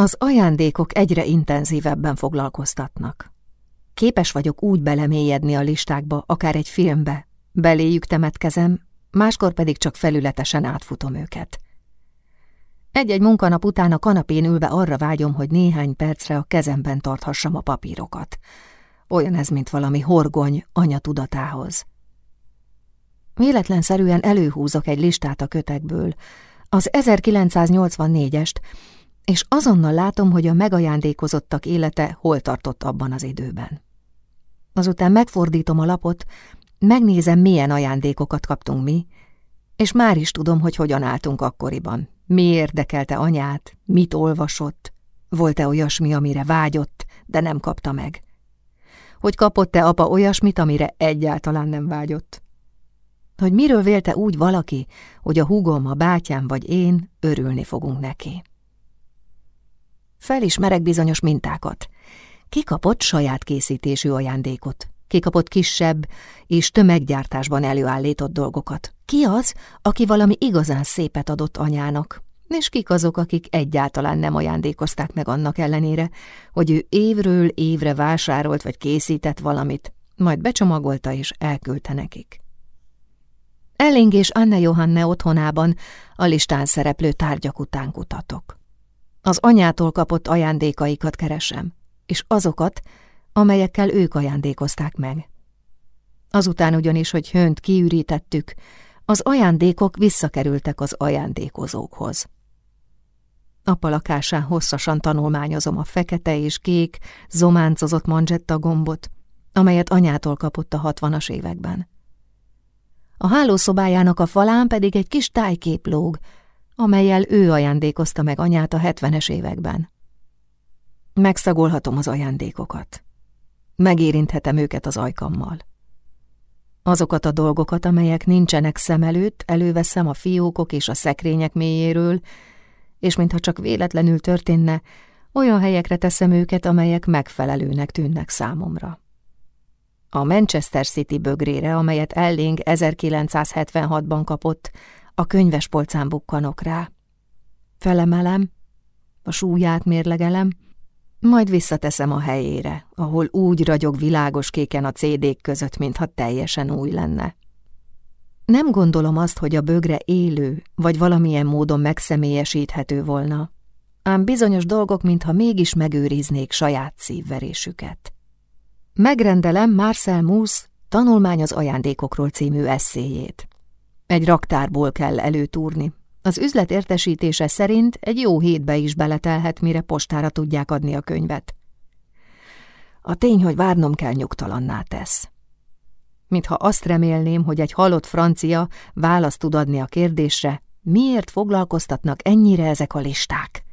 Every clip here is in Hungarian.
Az ajándékok egyre intenzívebben foglalkoztatnak. Képes vagyok úgy belemélyedni a listákba, akár egy filmbe. Beléjük temetkezem, máskor pedig csak felületesen átfutom őket. Egy-egy munkanap után a kanapén ülve arra vágyom, hogy néhány percre a kezemben tarthassam a papírokat. Olyan ez, mint valami horgony anya tudatához. Véletlenszerűen előhúzok egy listát a kötekből, az 1984-est, és azonnal látom, hogy a megajándékozottak élete hol tartott abban az időben. Azután megfordítom a lapot, megnézem, milyen ajándékokat kaptunk mi, és már is tudom, hogy hogyan álltunk akkoriban. Mi érdekelte anyát, mit olvasott, volt-e olyasmi, amire vágyott, de nem kapta meg. Hogy kapott-e apa olyasmit, amire egyáltalán nem vágyott. Hogy miről vélte úgy valaki, hogy a húgom, a bátyám vagy én örülni fogunk neki. Felismerek bizonyos mintákat. Ki kapott saját készítésű ajándékot? Ki kapott kisebb és tömeggyártásban előállított dolgokat? Ki az, aki valami igazán szépet adott anyának? És kik azok, akik egyáltalán nem ajándékozták meg annak ellenére, hogy ő évről évre vásárolt vagy készített valamit, majd becsomagolta és elküldte nekik. Elling és Anne Johanne otthonában a listán szereplő tárgyak után kutatok. Az anyától kapott ajándékaikat keresem, és azokat, amelyekkel ők ajándékozták meg. Azután ugyanis, hogy hönt kiürítettük, az ajándékok visszakerültek az ajándékozókhoz. Apa lakásán hosszasan tanulmányozom a fekete és kék, zománcozott manzsetta gombot, amelyet anyától kapott a hatvanas években. A hálószobájának a falán pedig egy kis tájkép lóg, amelyel ő ajándékozta meg anyát a hetvenes években. Megszagolhatom az ajándékokat. Megérinthetem őket az ajkammal. Azokat a dolgokat, amelyek nincsenek szem előtt, előveszem a fiókok és a szekrények mélyéről, és mintha csak véletlenül történne, olyan helyekre teszem őket, amelyek megfelelőnek tűnnek számomra. A Manchester City bögrére, amelyet Elling 1976-ban kapott, a könyves polcán bukkanok rá. Felemelem, a súlyát mérlegelem, majd visszateszem a helyére, ahol úgy ragyog világos kéken a cd között, mintha teljesen új lenne. Nem gondolom azt, hogy a bögre élő, vagy valamilyen módon megszemélyesíthető volna, ám bizonyos dolgok, mintha mégis megőriznék saját szívverésüket. Megrendelem Marcel Mousse Tanulmány az ajándékokról című eszéjét. Egy raktárból kell előtúrni. Az üzlet értesítése szerint egy jó hétbe is beletelhet, mire postára tudják adni a könyvet. A tény, hogy várnom kell nyugtalanná tesz. Mintha azt remélném, hogy egy halott francia választ tud adni a kérdésre, miért foglalkoztatnak ennyire ezek a listák.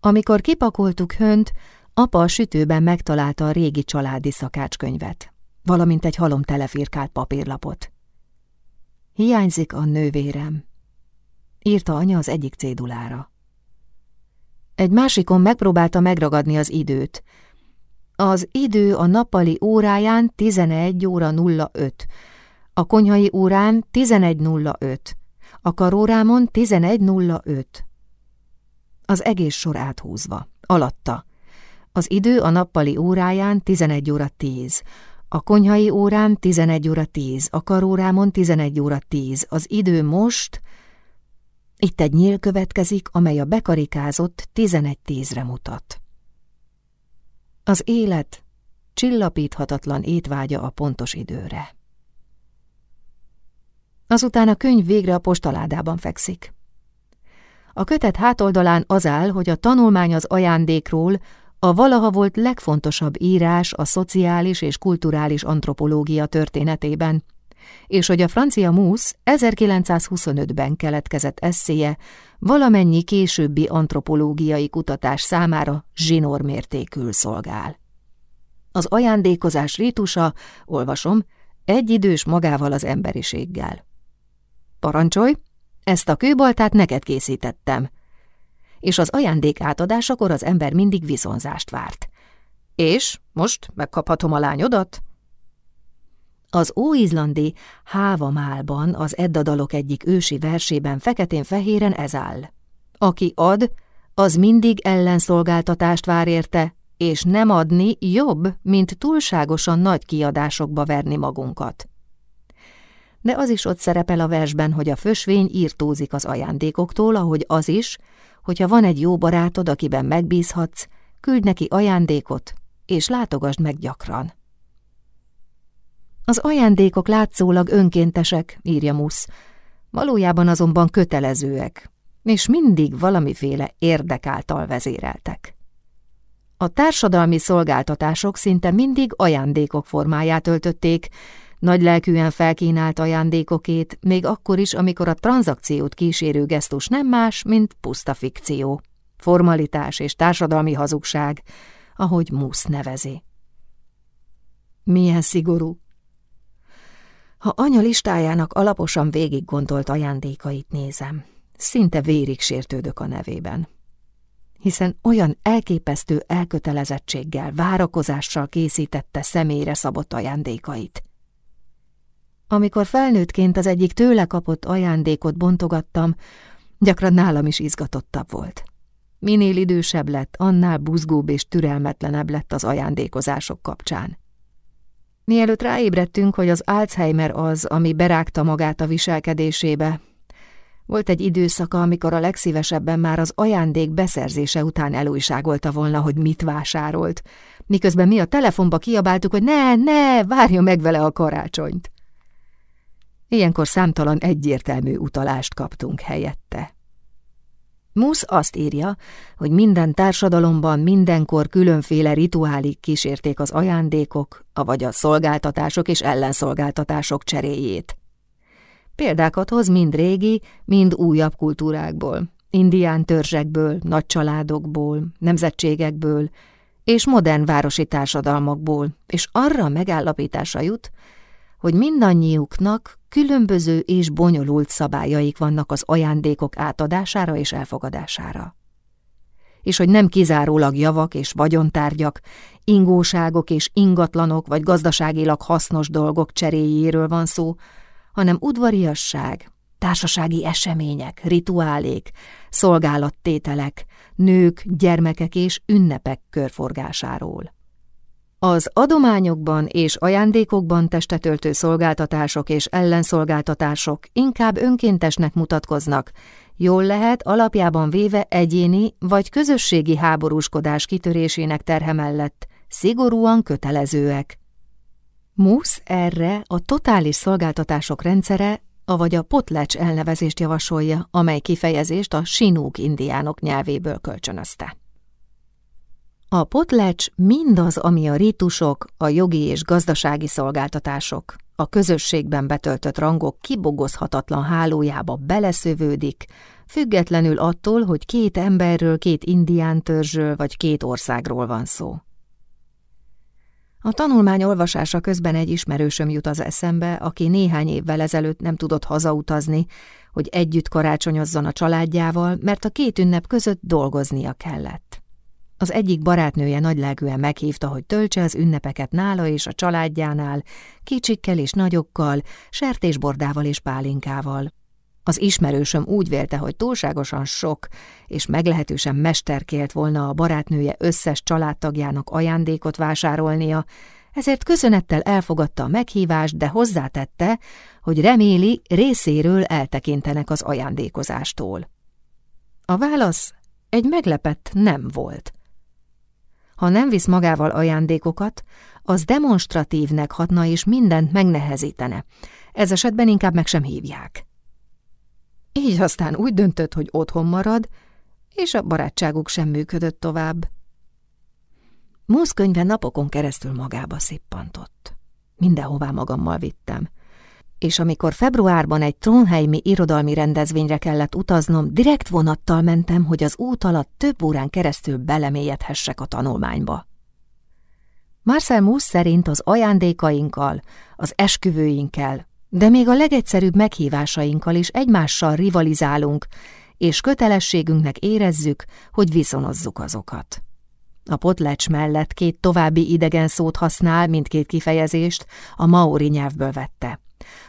Amikor kipakoltuk hönt, apa a sütőben megtalálta a régi családi szakácskönyvet, valamint egy halom telefirkált papírlapot. Hiányzik a nővérem, írta anya az egyik cédulára. Egy másikon megpróbálta megragadni az időt. Az idő a nappali óráján 11 óra 05, a konyhai órán 11.05, a karórámon 11.05. Az egész sor áthúzva, alatta. Az idő a nappali óráján 11 óra 10, a konyhai órán 11 óra 10, a karórámon 11 óra 10, az idő most... Itt egy nyíl következik, amely a bekarikázott 11-10-re mutat. Az élet csillapíthatatlan étvágya a pontos időre. Azután a könyv végre a postaládában fekszik. A kötet hátoldalán az áll, hogy a tanulmány az ajándékról a valaha volt legfontosabb írás a szociális és kulturális antropológia történetében, és hogy a francia Mousse 1925-ben keletkezett eszéje valamennyi későbbi antropológiai kutatás számára zsinórmértékül szolgál. Az ajándékozás rítusa, olvasom, egyidős magával az emberiséggel. Parancsolj, ezt a kőbaltát neked készítettem, és az ajándék átadásakor az ember mindig viszonzást várt. És most megkaphatom a lányodat? Az óizlandi Hávamálban az Edda dalok egyik ősi versében feketén-fehéren ez áll. Aki ad, az mindig ellenszolgáltatást vár érte, és nem adni jobb, mint túlságosan nagy kiadásokba verni magunkat. De az is ott szerepel a versben, hogy a fösvény írtózik az ajándékoktól, ahogy az is, hogyha van egy jó barátod, akiben megbízhatsz, küld neki ajándékot, és látogasd meg gyakran. Az ajándékok látszólag önkéntesek, írja Musz, valójában azonban kötelezőek, és mindig valamiféle érdek vezéreltek. A társadalmi szolgáltatások szinte mindig ajándékok formáját öltötték, nagylelkűen felkínált ajándékokét, még akkor is, amikor a tranzakciót kísérő gesztus nem más, mint puszta fikció, formalitás és társadalmi hazugság, ahogy Musz nevezi. Milyen szigorú, ha anya listájának alaposan végig gondolt ajándékait nézem, szinte vérig sértődök a nevében. Hiszen olyan elképesztő elkötelezettséggel, várakozással készítette személyre szabott ajándékait. Amikor felnőttként az egyik tőle kapott ajándékot bontogattam, gyakran nálam is izgatottabb volt. Minél idősebb lett, annál buzgóbb és türelmetlenebb lett az ajándékozások kapcsán. Mielőtt ráébredtünk, hogy az Alzheimer az, ami berágta magát a viselkedésébe, volt egy időszaka, amikor a legszívesebben már az ajándék beszerzése után elújságolta volna, hogy mit vásárolt, miközben mi a telefonba kiabáltuk, hogy ne, ne, várja meg vele a karácsonyt. Ilyenkor számtalan egyértelmű utalást kaptunk helyette. Musz azt írja, hogy minden társadalomban mindenkor különféle rituálik kísérték az ajándékok, avagy a szolgáltatások és ellenszolgáltatások cseréjét. Példákat hoz mind régi, mind újabb kultúrákból, indián törzsekből, nagy családokból, nemzetségekből és modern városi társadalmakból, és arra megállapításra jut, hogy mindannyiuknak különböző és bonyolult szabályaik vannak az ajándékok átadására és elfogadására. És hogy nem kizárólag javak és vagyontárgyak, ingóságok és ingatlanok vagy gazdaságilag hasznos dolgok cseréjéről van szó, hanem udvariasság, társasági események, rituálék, szolgálattételek, nők, gyermekek és ünnepek körforgásáról. Az adományokban és ajándékokban testetöltő szolgáltatások és ellenszolgáltatások inkább önkéntesnek mutatkoznak, jól lehet alapjában véve egyéni vagy közösségi háborúskodás kitörésének terhe mellett, szigorúan kötelezőek. Musz erre a totális szolgáltatások rendszere, avagy a potlecs elnevezést javasolja, amely kifejezést a sinúk indiánok nyelvéből kölcsönözte. A potlecs mindaz, ami a rítusok, a jogi és gazdasági szolgáltatások, a közösségben betöltött rangok kibogozhatatlan hálójába beleszövődik, függetlenül attól, hogy két emberről, két indián törzsről vagy két országról van szó. A tanulmány olvasása közben egy ismerősöm jut az eszembe, aki néhány évvel ezelőtt nem tudott hazautazni, hogy együtt karácsonyozzon a családjával, mert a két ünnep között dolgoznia kellett. Az egyik barátnője nagylelkűen meghívta, hogy töltse az ünnepeket nála és a családjánál, kicsikkel és nagyokkal, sertésbordával és pálinkával. Az ismerősöm úgy vélte, hogy túlságosan sok és meglehetősen mesterkélt volna a barátnője összes családtagjának ajándékot vásárolnia, ezért köszönettel elfogadta a meghívást, de hozzátette, hogy reméli részéről eltekintenek az ajándékozástól. A válasz egy meglepett nem volt. Ha nem visz magával ajándékokat, az demonstratívnek hatna és mindent megnehezítene. Ez esetben inkább meg sem hívják. Így aztán úgy döntött, hogy otthon marad, és a barátságuk sem működött tovább. Musz könyve napokon keresztül magába szippantott. Mindenhová magammal vittem és amikor februárban egy trónheimi irodalmi rendezvényre kellett utaznom, direkt vonattal mentem, hogy az út alatt több órán keresztül belemélyedhessek a tanulmányba. Marcel Mousse szerint az ajándékainkkal, az esküvőinkkel, de még a legegyszerűbb meghívásainkkal is egymással rivalizálunk, és kötelességünknek érezzük, hogy viszonozzuk azokat. A potlecs mellett két további idegen szót használ, mindkét kifejezést a maori nyelvből vette.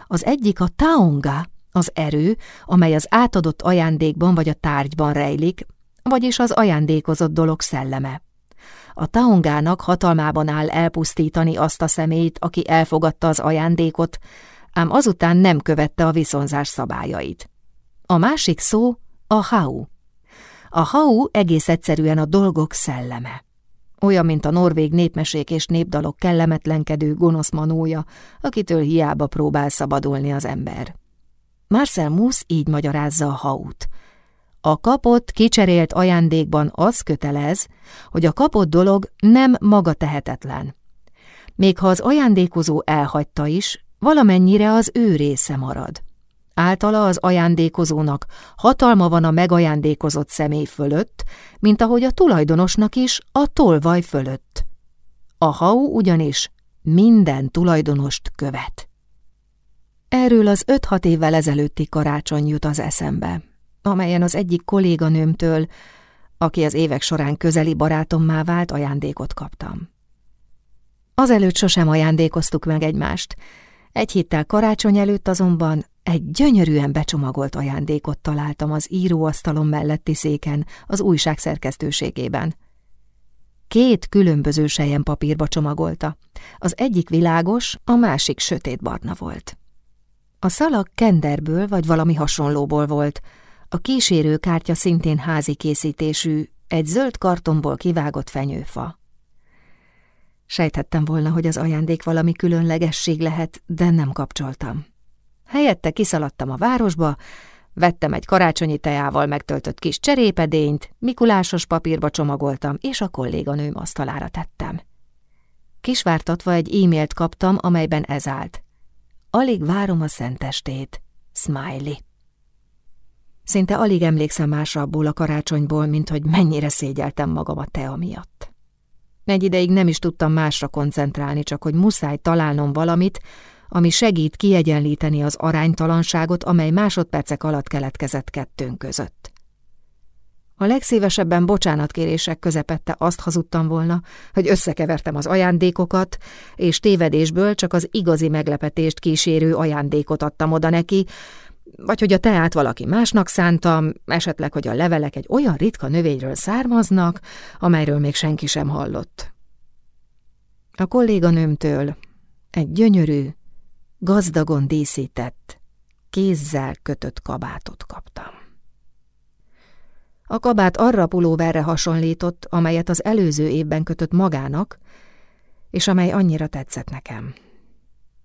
Az egyik a taonga, az erő, amely az átadott ajándékban vagy a tárgyban rejlik, vagyis az ajándékozott dolog szelleme. A taongának hatalmában áll elpusztítani azt a szemét, aki elfogadta az ajándékot, ám azután nem követte a viszonzás szabályait. A másik szó a hau. A hau egész egyszerűen a dolgok szelleme. Olyan, mint a norvég népmesék és népdalok kellemetlenkedő gonosz manója, akitől hiába próbál szabadulni az ember. Marcel Musz így magyarázza a haut. A kapott, kicserélt ajándékban az kötelez, hogy a kapott dolog nem maga tehetetlen. Még ha az ajándékozó elhagyta is, valamennyire az ő része marad. Általa az ajándékozónak hatalma van a megajándékozott személy fölött, mint ahogy a tulajdonosnak is a tolvaj fölött. A hau ugyanis minden tulajdonost követ. Erről az öt-hat évvel ezelőtti karácsony jut az eszembe, amelyen az egyik kolléganőmtől, aki az évek során közeli barátommá vált, ajándékot kaptam. Azelőtt sosem ajándékoztuk meg egymást, egy héttel karácsony előtt azonban egy gyönyörűen becsomagolt ajándékot találtam az íróasztalon melletti széken, az újság szerkesztőségében. Két különböző sejen papírba csomagolta. Az egyik világos, a másik sötétbarna volt. A szalag kenderből vagy valami hasonlóból volt, a kísérő kártya szintén házi készítésű, egy zöld kartonból kivágott fenyőfa. Sejthettem volna, hogy az ajándék valami különlegesség lehet, de nem kapcsoltam. Helyette kiszaladtam a városba, vettem egy karácsonyi teával megtöltött kis cserépedényt, mikulásos papírba csomagoltam, és a kolléganőm asztalára tettem. Kisvártatva egy e-mailt kaptam, amelyben ez állt. Alig várom a szentestét. Smiley. Szinte alig emlékszem másra abból a karácsonyból, mint hogy mennyire szégyeltem magam a tea miatt. Egy ideig nem is tudtam másra koncentrálni, csak hogy muszáj találnom valamit, ami segít kiegyenlíteni az aránytalanságot, amely másodpercek alatt keletkezett kettőnk között. A legszívesebben bocsánatkérések közepette azt hazudtam volna, hogy összekevertem az ajándékokat, és tévedésből csak az igazi meglepetést kísérő ajándékot adtam oda neki, vagy hogy a teát valaki másnak szántam, esetleg, hogy a levelek egy olyan ritka növényről származnak, amelyről még senki sem hallott. A kolléganőmtől egy gyönyörű, gazdagon díszített, kézzel kötött kabátot kaptam. A kabát arra pulóverre hasonlított, amelyet az előző évben kötött magának, és amely annyira tetszett nekem.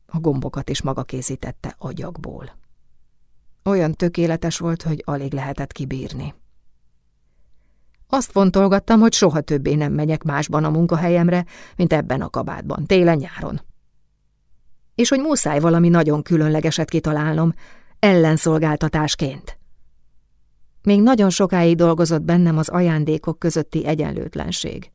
A gombokat is maga készítette agyagból. Olyan tökéletes volt, hogy alig lehetett kibírni. Azt fontolgattam, hogy soha többé nem megyek másban a munkahelyemre, mint ebben a kabátban, télen-nyáron. És hogy muszáj valami nagyon különlegeset kitalálnom, ellenszolgáltatásként. Még nagyon sokáig dolgozott bennem az ajándékok közötti egyenlőtlenség.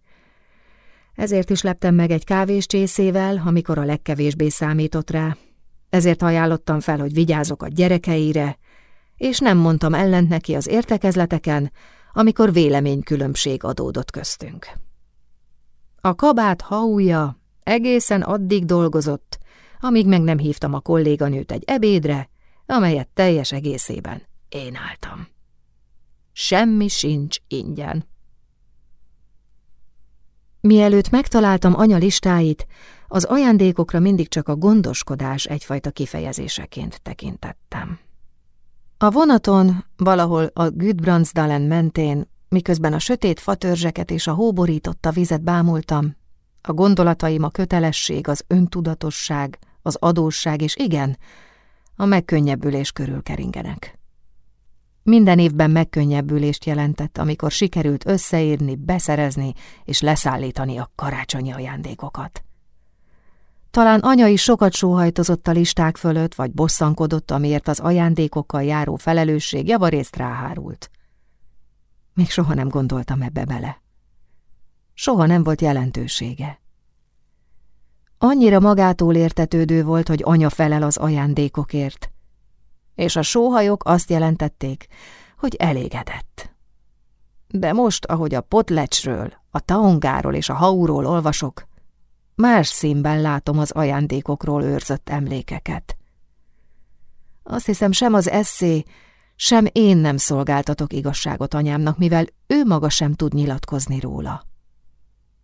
Ezért is leptem meg egy kávés csészével, amikor a legkevésbé számított rá. Ezért ajánlottam fel, hogy vigyázok a gyerekeire, és nem mondtam ellent neki az értekezleteken, amikor véleménykülönbség adódott köztünk. A kabát haúja egészen addig dolgozott, amíg meg nem hívtam a kolléganőt egy ebédre, amelyet teljes egészében én álltam. Semmi sincs ingyen. Mielőtt megtaláltam anya listáit, az ajándékokra mindig csak a gondoskodás egyfajta kifejezéseként tekintettem. A vonaton, valahol a Gudbrandsdalen mentén, miközben a sötét fatörzseket és a hóborította vizet bámultam, a gondolataim a kötelesség, az öntudatosság, az adósság és igen, a megkönnyebbülés körül keringenek. Minden évben megkönnyebbülést jelentett, amikor sikerült összeírni, beszerezni és leszállítani a karácsonyi ajándékokat. Talán anya is sokat sóhajtozott a listák fölött, vagy bosszankodott, amiért az ajándékokkal járó felelősség javarészt ráhárult. Még soha nem gondoltam ebbe bele. Soha nem volt jelentősége. Annyira magától értetődő volt, hogy anya felel az ajándékokért, és a sóhajok azt jelentették, hogy elégedett. De most, ahogy a potlecsről, a taongáról és a hauról olvasok, Más színben látom az ajándékokról őrzött emlékeket. Azt hiszem, sem az eszé, Sem én nem szolgáltatok igazságot anyámnak, mivel ő maga sem tud nyilatkozni róla.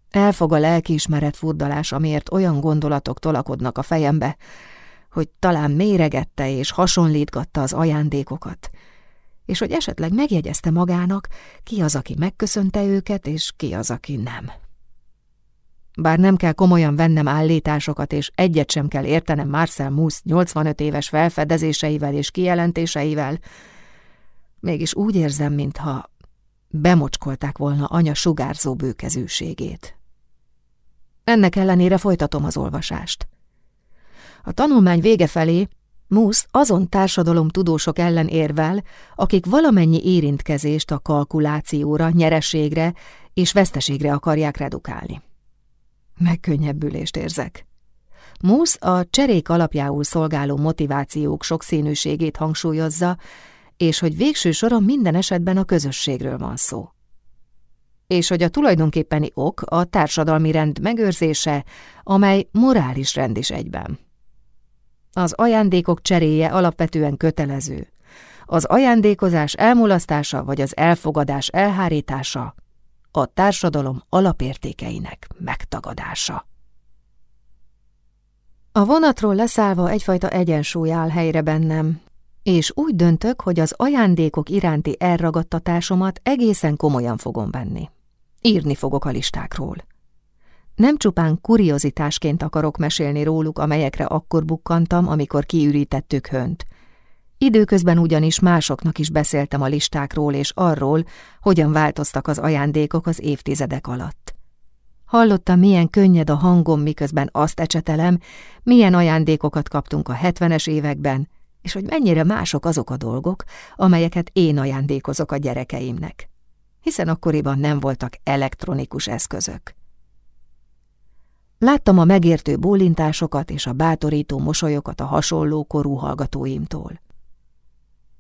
Elfog a lelkiismeret furdalás, amiért olyan gondolatok tolakodnak a fejembe, hogy talán méregette és hasonlítgatta az ajándékokat, és hogy esetleg megjegyezte magának, ki az, aki megköszönte őket, és ki az, aki nem. Bár nem kell komolyan vennem állításokat, és egyet sem kell értenem Marcel Mousse 85 éves felfedezéseivel és kijelentéseivel, mégis úgy érzem, mintha bemocskolták volna anya sugárzó bőkezűségét. Ennek ellenére folytatom az olvasást. A tanulmány vége felé Musz azon társadalom tudósok ellen érvel, akik valamennyi érintkezést a kalkulációra, nyereségre és veszteségre akarják redukálni. Megkönnyebbülést érzek. Musz a cserék alapjául szolgáló motivációk sokszínűségét hangsúlyozza, és hogy végső soron minden esetben a közösségről van szó. És hogy a tulajdonképpeni ok a társadalmi rend megőrzése, amely morális rend is egyben. Az ajándékok cseréje alapvetően kötelező. Az ajándékozás elmulasztása vagy az elfogadás elhárítása a társadalom alapértékeinek megtagadása. A vonatról leszállva egyfajta egyensúly áll helyre bennem, és úgy döntök, hogy az ajándékok iránti elragadtatásomat egészen komolyan fogom venni. Írni fogok a listákról. Nem csupán kuriozitásként akarok mesélni róluk, amelyekre akkor bukkantam, amikor kiürítettük hönt. Időközben ugyanis másoknak is beszéltem a listákról és arról, hogyan változtak az ajándékok az évtizedek alatt. Hallottam, milyen könnyed a hangom, miközben azt ecsetelem, milyen ajándékokat kaptunk a hetvenes években, és hogy mennyire mások azok a dolgok, amelyeket én ajándékozok a gyerekeimnek. Hiszen akkoriban nem voltak elektronikus eszközök. Láttam a megértő bólintásokat és a bátorító mosolyokat a hasonló korú hallgatóimtól.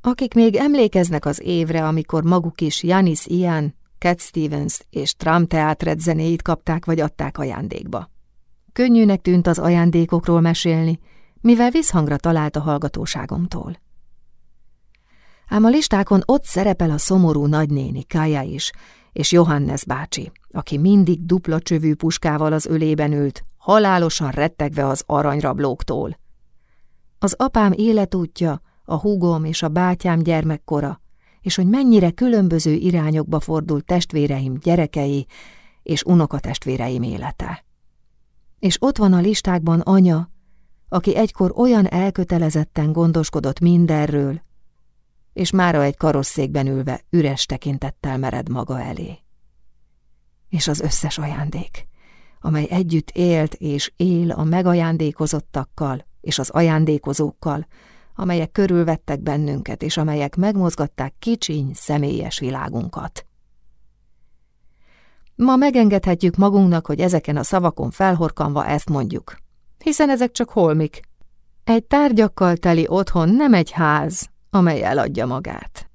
Akik még emlékeznek az évre, amikor maguk is Janis Ian, Cat Stevens és Trump teátret zenéit kapták vagy adták ajándékba. Könnyűnek tűnt az ajándékokról mesélni, mivel visszhangra talált a hallgatóságomtól. Ám a listákon ott szerepel a szomorú nagynéni Kaja is, és Johannes bácsi, aki mindig dupla csövű puskával az ölében ült, halálosan rettegve az aranyrablóktól. Az apám életútja, a húgom és a bátyám gyermekkora, és hogy mennyire különböző irányokba fordult testvéreim gyerekei és unokatestvéreim élete. És ott van a listákban anya, aki egykor olyan elkötelezetten gondoskodott mindenről, és mára egy karosszékben ülve üres tekintettel mered maga elé. És az összes ajándék, amely együtt élt és él a megajándékozottakkal és az ajándékozókkal, amelyek körülvettek bennünket, és amelyek megmozgatták kicsiny, személyes világunkat. Ma megengedhetjük magunknak, hogy ezeken a szavakon felhorkanva ezt mondjuk, hiszen ezek csak holmik. Egy tárgyakkal teli otthon nem egy ház, amely eladja magát.